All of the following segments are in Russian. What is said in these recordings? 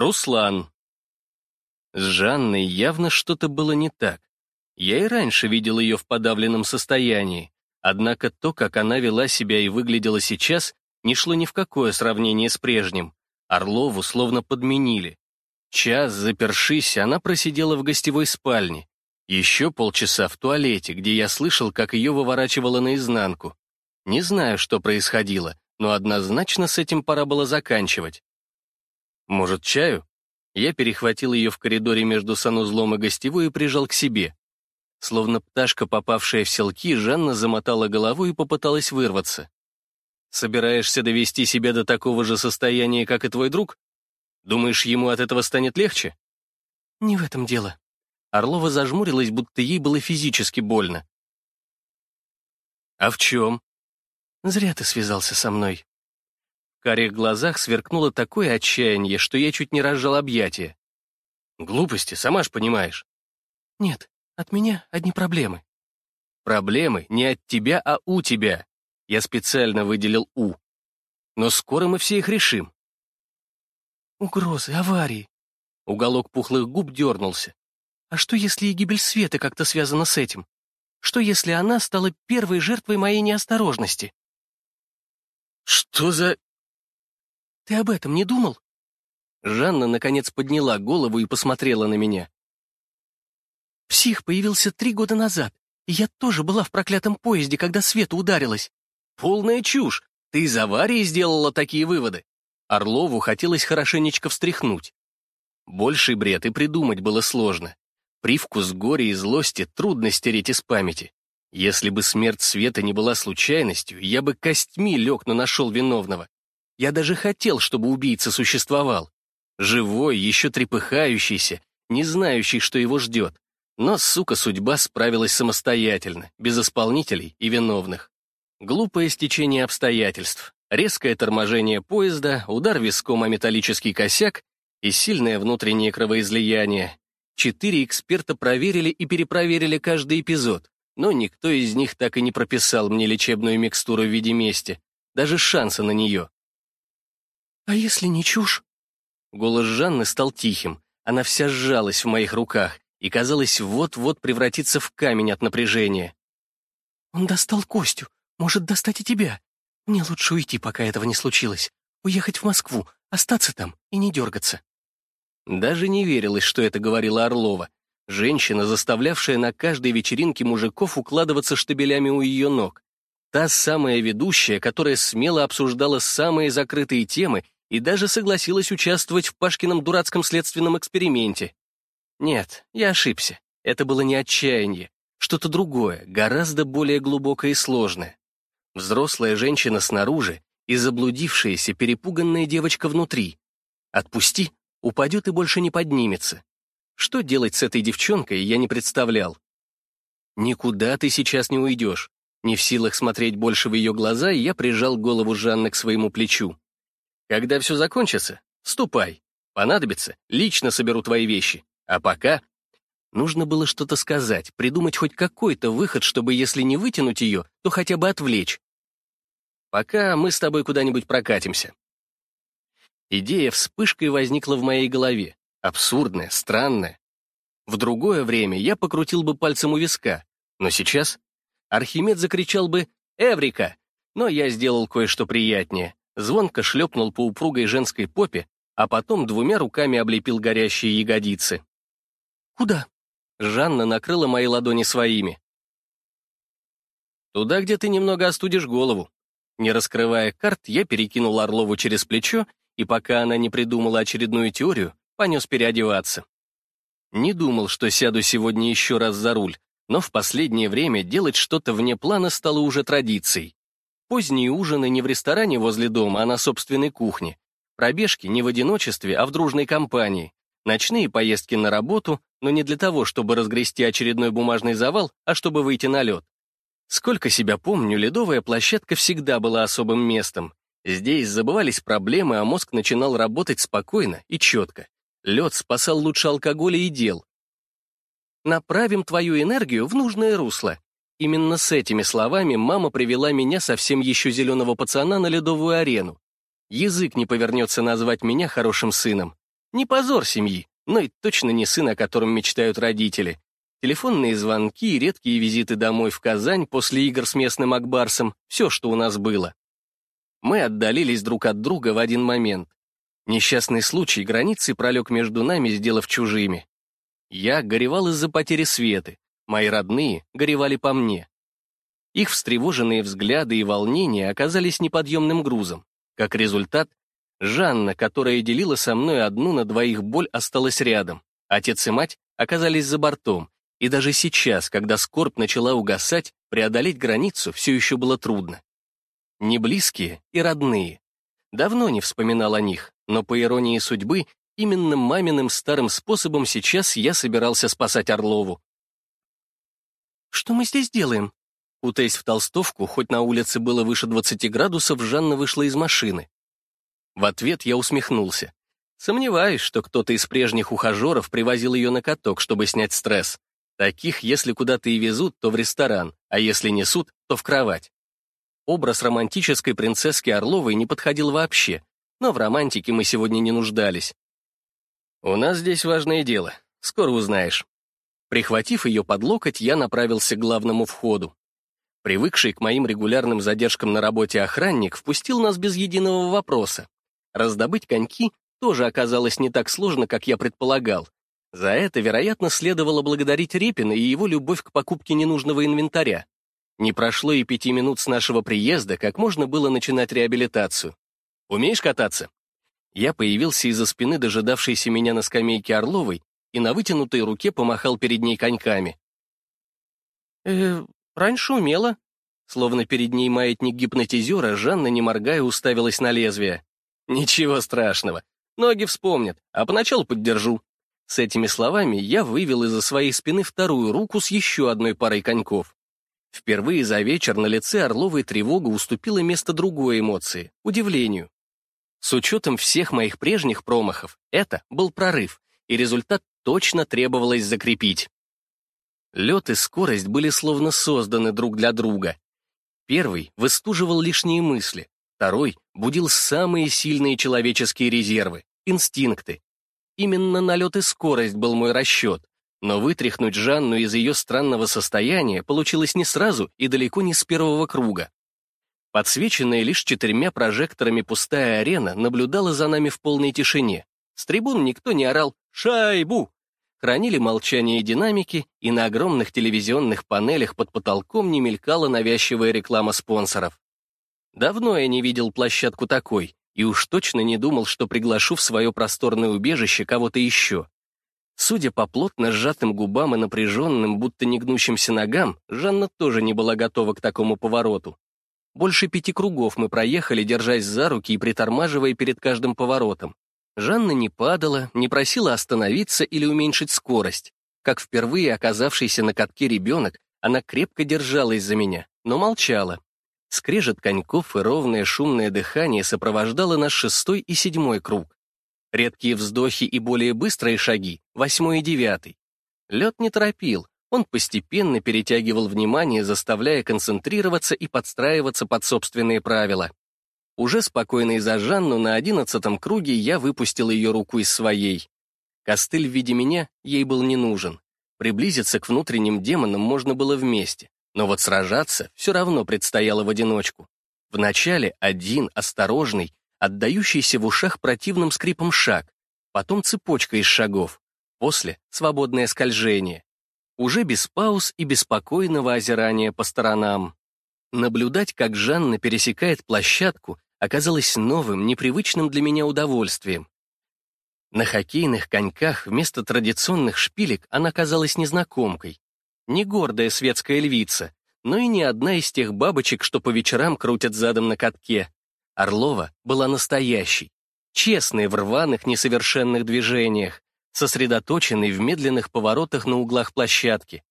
Руслан. С Жанной явно что-то было не так. Я и раньше видел ее в подавленном состоянии, однако то, как она вела себя и выглядела сейчас, не шло ни в какое сравнение с прежним. Орлову словно подменили. Час, запершись, она просидела в гостевой спальне. Еще полчаса в туалете, где я слышал, как ее выворачивало наизнанку. Не знаю, что происходило, но однозначно с этим пора было заканчивать. Может, чаю? Я перехватил ее в коридоре между санузлом и гостевой и прижал к себе. Словно пташка, попавшая в селки, Жанна замотала головой и попыталась вырваться. «Собираешься довести себя до такого же состояния, как и твой друг? Думаешь, ему от этого станет легче?» «Не в этом дело». Орлова зажмурилась, будто ей было физически больно. «А в чем?» «Зря ты связался со мной». В карих глазах сверкнуло такое отчаяние, что я чуть не разжал объятия. «Глупости, сама ж понимаешь». «Нет, от меня одни проблемы». «Проблемы не от тебя, а у тебя». Я специально выделил «у». Но скоро мы все их решим. Угрозы, аварии. Уголок пухлых губ дернулся. А что, если и гибель Светы как-то связана с этим? Что, если она стала первой жертвой моей неосторожности? Что за... Ты об этом не думал? Жанна, наконец, подняла голову и посмотрела на меня. Псих появился три года назад, и я тоже была в проклятом поезде, когда Света ударилась. Полная чушь! Ты из аварии сделала такие выводы? Орлову хотелось хорошенечко встряхнуть. Больший бред и придумать было сложно. Привкус горя и злости трудно стереть из памяти. Если бы смерть Света не была случайностью, я бы костьми лег, но нашел виновного. Я даже хотел, чтобы убийца существовал. Живой, еще трепыхающийся, не знающий, что его ждет. Но, сука, судьба справилась самостоятельно, без исполнителей и виновных. Глупое стечение обстоятельств, резкое торможение поезда, удар виском о металлический косяк и сильное внутреннее кровоизлияние. Четыре эксперта проверили и перепроверили каждый эпизод, но никто из них так и не прописал мне лечебную микстуру в виде мести, даже шанса на нее. «А если не чушь?» Голос Жанны стал тихим, она вся сжалась в моих руках и, казалось, вот-вот превратится в камень от напряжения. «Он достал Костю, может достать и тебя. Мне лучше уйти, пока этого не случилось. Уехать в Москву, остаться там и не дергаться». Даже не верилось, что это говорила Орлова. Женщина, заставлявшая на каждой вечеринке мужиков укладываться штабелями у ее ног. Та самая ведущая, которая смело обсуждала самые закрытые темы и даже согласилась участвовать в Пашкином дурацком следственном эксперименте. Нет, я ошибся. Это было не отчаяние, что-то другое, гораздо более глубокое и сложное. Взрослая женщина снаружи и заблудившаяся, перепуганная девочка внутри. Отпусти, упадет и больше не поднимется. Что делать с этой девчонкой, я не представлял. Никуда ты сейчас не уйдешь. Не в силах смотреть больше в ее глаза, я прижал голову Жанны к своему плечу. Когда все закончится, ступай. Понадобится, лично соберу твои вещи. А пока Нужно было что-то сказать, придумать хоть какой-то выход, чтобы, если не вытянуть ее, то хотя бы отвлечь. Пока мы с тобой куда-нибудь прокатимся. Идея вспышкой возникла в моей голове. Абсурдная, странная. В другое время я покрутил бы пальцем у виска, но сейчас Архимед закричал бы «Эврика!», но я сделал кое-что приятнее. Звонко шлепнул по упругой женской попе, а потом двумя руками облепил горящие ягодицы. «Куда?» Жанна накрыла мои ладони своими. «Туда, где ты немного остудишь голову». Не раскрывая карт, я перекинул Орлову через плечо, и пока она не придумала очередную теорию, понес переодеваться. Не думал, что сяду сегодня еще раз за руль, но в последнее время делать что-то вне плана стало уже традицией. Поздние ужины не в ресторане возле дома, а на собственной кухне. Пробежки не в одиночестве, а в дружной компании. Ночные поездки на работу, но не для того, чтобы разгрести очередной бумажный завал, а чтобы выйти на лед. Сколько себя помню, ледовая площадка всегда была особым местом. Здесь забывались проблемы, а мозг начинал работать спокойно и четко. Лед спасал лучше алкоголя и дел. «Направим твою энергию в нужное русло». Именно с этими словами мама привела меня совсем еще зеленого пацана на ледовую арену. Язык не повернется назвать меня хорошим сыном. Не позор семьи, но и точно не сын, о котором мечтают родители. Телефонные звонки, редкие визиты домой в Казань после игр с местным Акбарсом — все, что у нас было. Мы отдалились друг от друга в один момент. Несчастный случай границы пролег между нами, сделав чужими. Я горевал из-за потери Светы, мои родные горевали по мне. Их встревоженные взгляды и волнения оказались неподъемным грузом. Как результат, Жанна, которая делила со мной одну на двоих боль, осталась рядом. Отец и мать оказались за бортом, и даже сейчас, когда скорбь начала угасать, преодолеть границу все еще было трудно. Не близкие и родные. Давно не вспоминал о них, но по иронии судьбы, именно маминым старым способом сейчас я собирался спасать Орлову. «Что мы здесь делаем?» Утаясь в толстовку, хоть на улице было выше 20 градусов, Жанна вышла из машины. В ответ я усмехнулся. Сомневаюсь, что кто-то из прежних ухажеров привозил ее на каток, чтобы снять стресс. Таких, если куда-то и везут, то в ресторан, а если несут, то в кровать. Образ романтической принцесски Орловой не подходил вообще, но в романтике мы сегодня не нуждались. «У нас здесь важное дело, скоро узнаешь». Прихватив ее под локоть, я направился к главному входу. Привыкший к моим регулярным задержкам на работе охранник впустил нас без единого вопроса. Раздобыть коньки тоже оказалось не так сложно, как я предполагал, за это, вероятно, следовало благодарить Репина и его любовь к покупке ненужного инвентаря. Не прошло и пяти минут с нашего приезда, как можно было начинать реабилитацию. «Умеешь кататься?» Я появился из-за спины дожидавшейся меня на скамейке Орловой и на вытянутой руке помахал перед ней коньками. «Э, раньше умела». Словно перед ней маятник гипнотизера, Жанна, не моргая, уставилась на лезвие. «Ничего страшного. Ноги вспомнят, а поначалу поддержу». С этими словами я вывел из-за своей спины вторую руку с еще одной парой коньков. Впервые за вечер на лице Орловой тревога уступила место другой эмоции — удивлению. С учетом всех моих прежних промахов, это был прорыв, и результат точно требовалось закрепить. Лед и скорость были словно созданы друг для друга. Первый выстуживал лишние мысли, второй будил самые сильные человеческие резервы, инстинкты, Именно налет и скорость был мой расчет, но вытряхнуть Жанну из ее странного состояния получилось не сразу и далеко не с первого круга. Подсвеченная лишь четырьмя прожекторами пустая арена наблюдала за нами в полной тишине. С трибун никто не орал «Шайбу!». Хранили молчание динамики, и на огромных телевизионных панелях под потолком не мелькала навязчивая реклама спонсоров. Давно я не видел площадку такой, и уж точно не думал, что приглашу в свое просторное убежище кого-то еще. Судя по плотно сжатым губам и напряженным, будто не гнущимся ногам, Жанна тоже не была готова к такому повороту. Больше пяти кругов мы проехали, держась за руки и притормаживая перед каждым поворотом. Жанна не падала, не просила остановиться или уменьшить скорость. Как впервые оказавшийся на катке ребенок, она крепко держалась за меня, но молчала. Скрежет коньков и ровное шумное дыхание сопровождало наш шестой и седьмой круг. Редкие вздохи и более быстрые шаги — восьмой и девятый. Лед не торопил, он постепенно перетягивал внимание, заставляя концентрироваться и подстраиваться под собственные правила. Уже спокойно за Жанну на одиннадцатом круге я выпустил ее руку из своей. Костыль в виде меня ей был не нужен. Приблизиться к внутренним демонам можно было вместе. Но вот сражаться все равно предстояло в одиночку. Вначале один, осторожный, отдающийся в ушах противным скрипом шаг, потом цепочка из шагов, после — свободное скольжение. Уже без пауз и беспокойного озирания по сторонам. Наблюдать, как Жанна пересекает площадку, оказалось новым, непривычным для меня удовольствием. На хоккейных коньках вместо традиционных шпилек она казалась незнакомкой, не гордая светская львица, но и не одна из тех бабочек, что по вечерам крутят задом на катке. Орлова была настоящей, честной в рваных несовершенных движениях, сосредоточенной в медленных поворотах на углах площадки.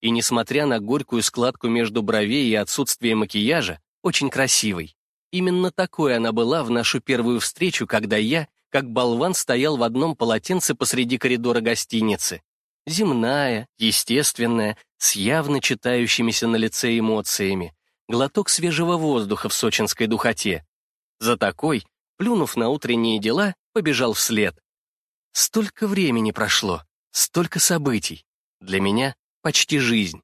И, несмотря на горькую складку между бровей и отсутствие макияжа, очень красивой. Именно такой она была в нашу первую встречу, когда я, как болван, стоял в одном полотенце посреди коридора гостиницы земная, естественная, с явно читающимися на лице эмоциями, глоток свежего воздуха в сочинской духоте. За такой, плюнув на утренние дела, побежал вслед. Столько времени прошло, столько событий. Для меня почти жизнь.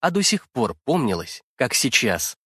А до сих пор помнилось, как сейчас.